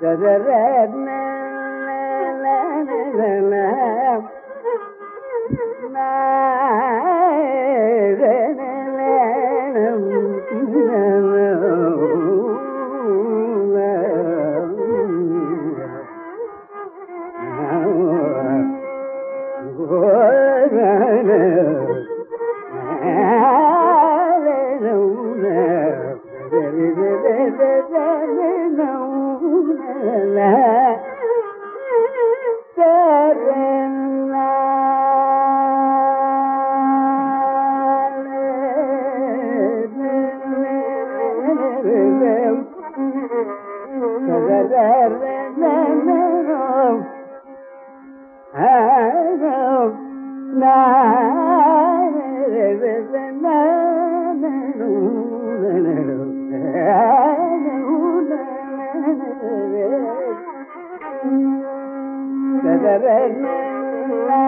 man. da da da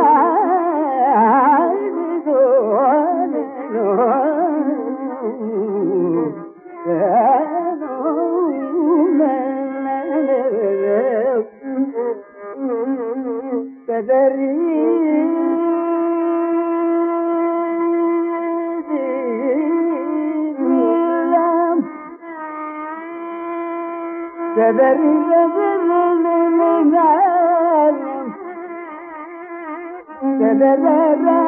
da da da da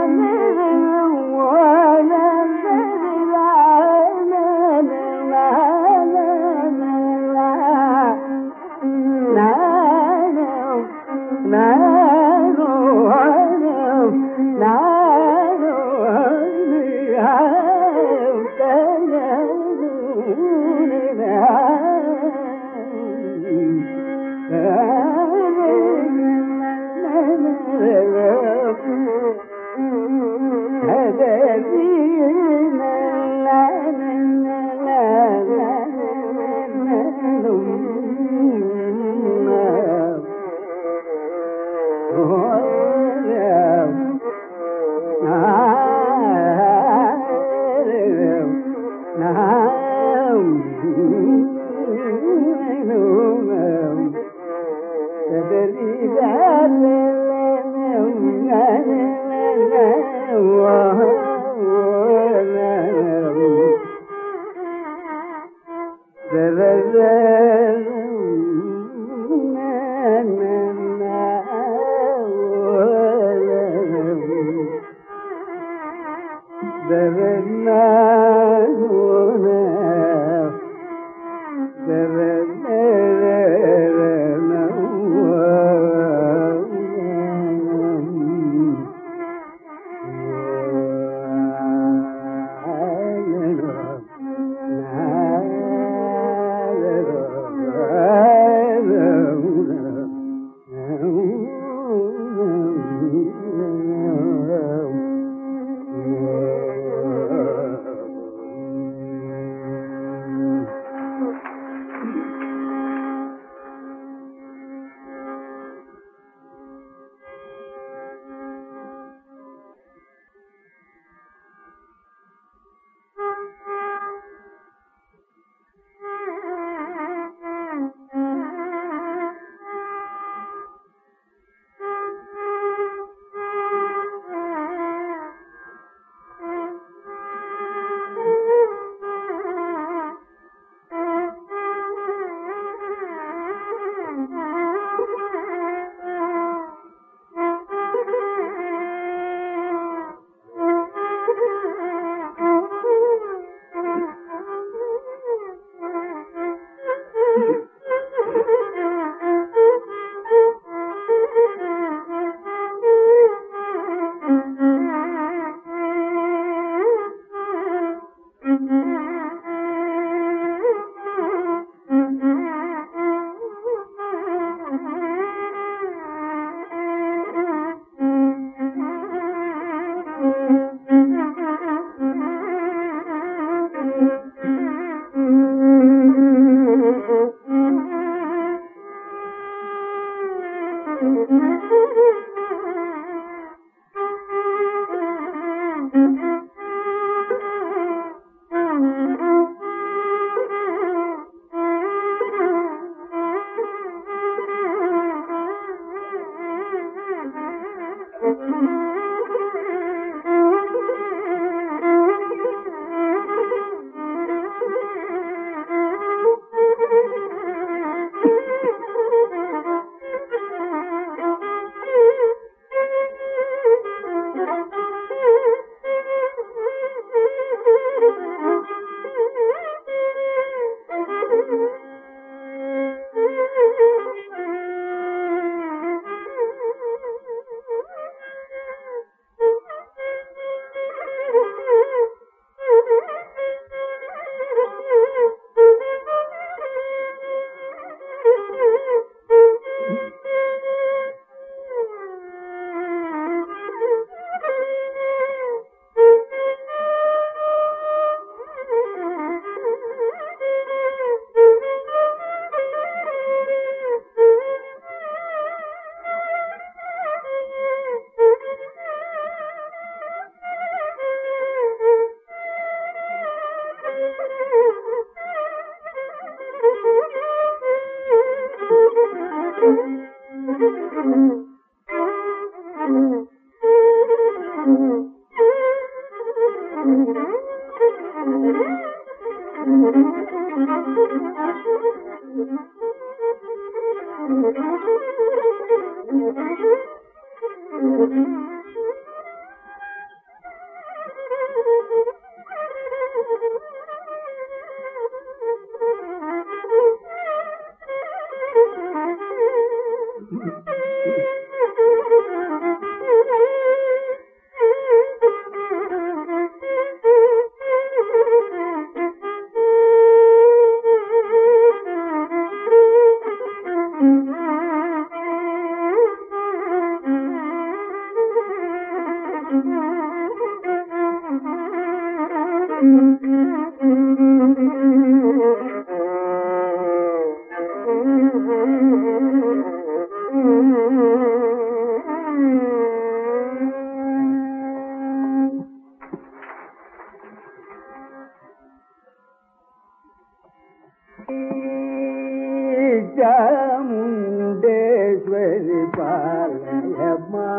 Chamundeshwari पालयमा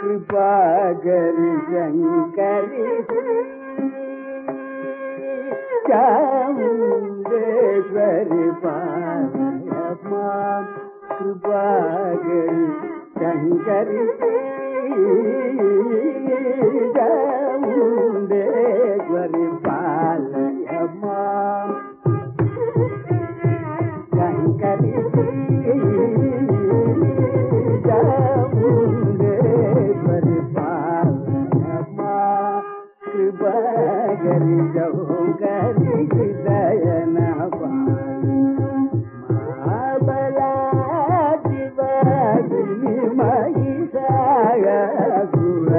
कृपा करी शंकरी चामुंडेश्वरी पालयमा कृपा करी शंकरी चामुंडेश्वरी पाल बागरी जाऊं करी दयना पानी महाबला दिवानी महिषाया सुर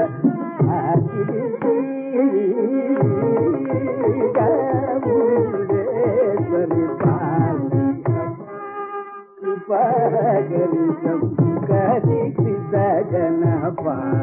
कृपा करी सब करी कृपा जना पानी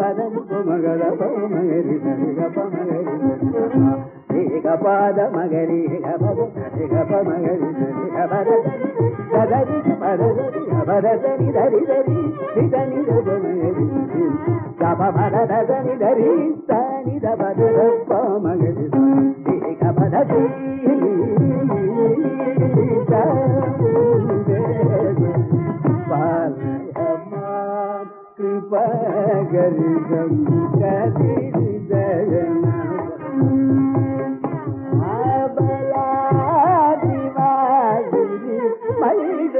ಪದಮಗಲ ಪಮಗರಿ ನರಿಗ ಪಮಗರಿ ರೇಗ ಪಾದ ಮಗರಿ ಪದ ರೇಗ ಪಮಗರಿ ನರಿಗ ಪದ ಪದರಿ ಪದರಿ ಪದರಿ ಧರಿ ಧರಿ ನಿಧ ನಿಧ ಪಮಗರಿ ತಪ ಪದ ಧದ ನಿಧರಿ ಸ ನಿಧ ಪದ ಪಮಗರಿ ರೇಗ ಪದರಿ ఉపకరితం కదిరిదయన ఆబలాదివాది మైద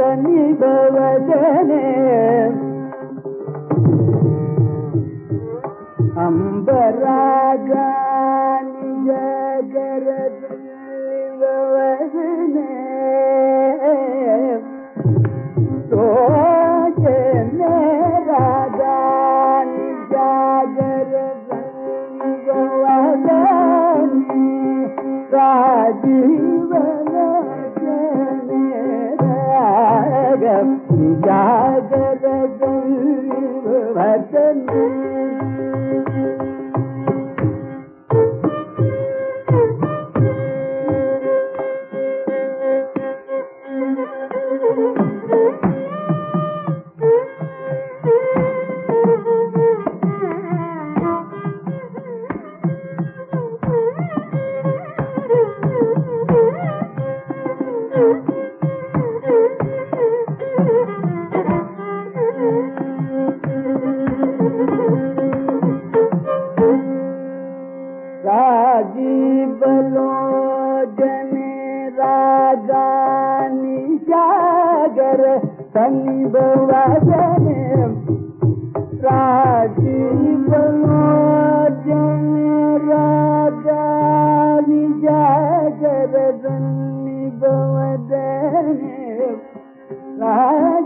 దని అంబరాగా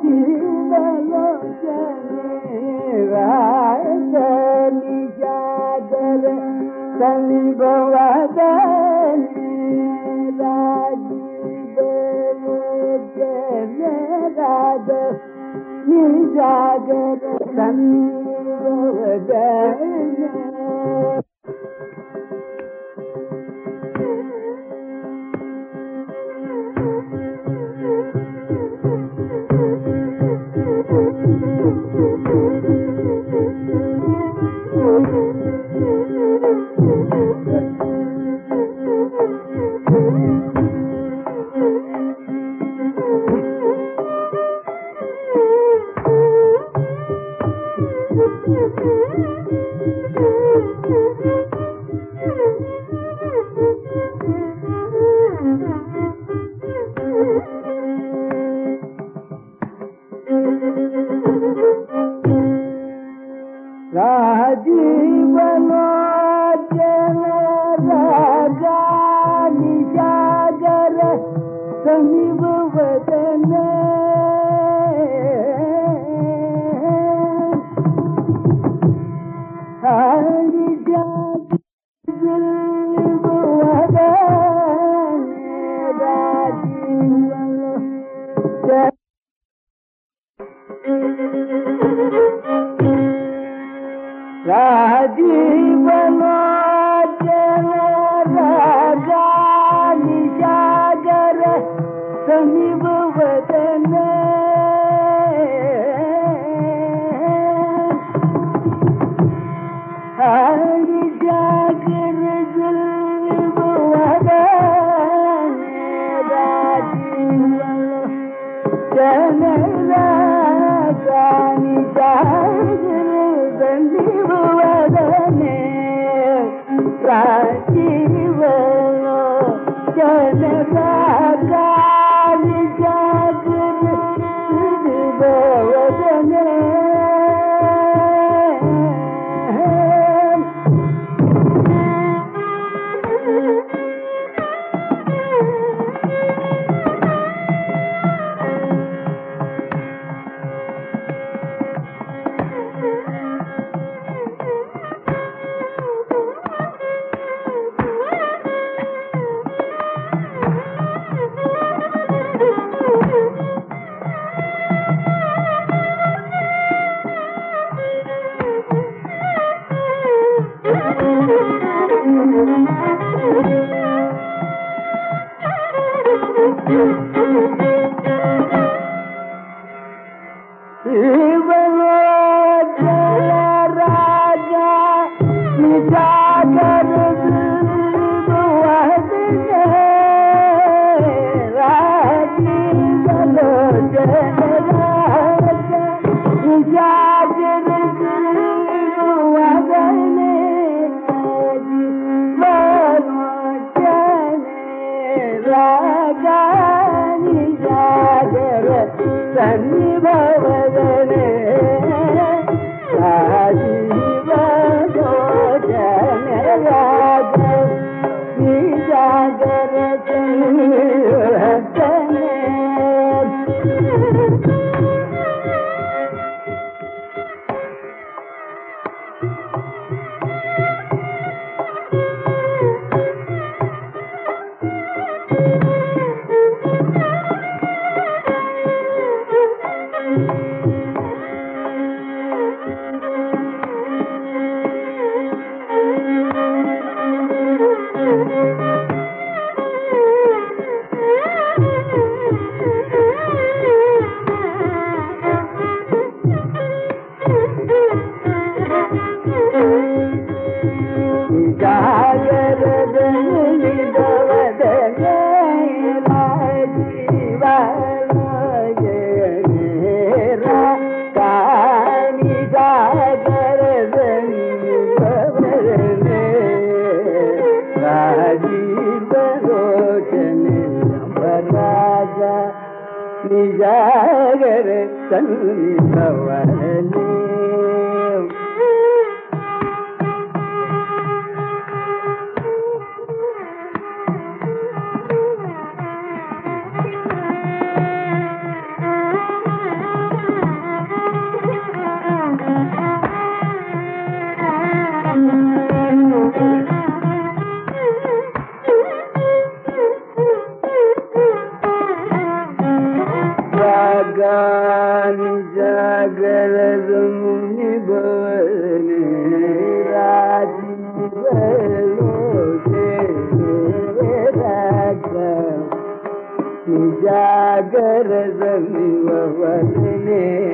गी बी रा चादर ती बी रागी दो रागर धनी रोदे ಚಲದ கண்ணவன் बदने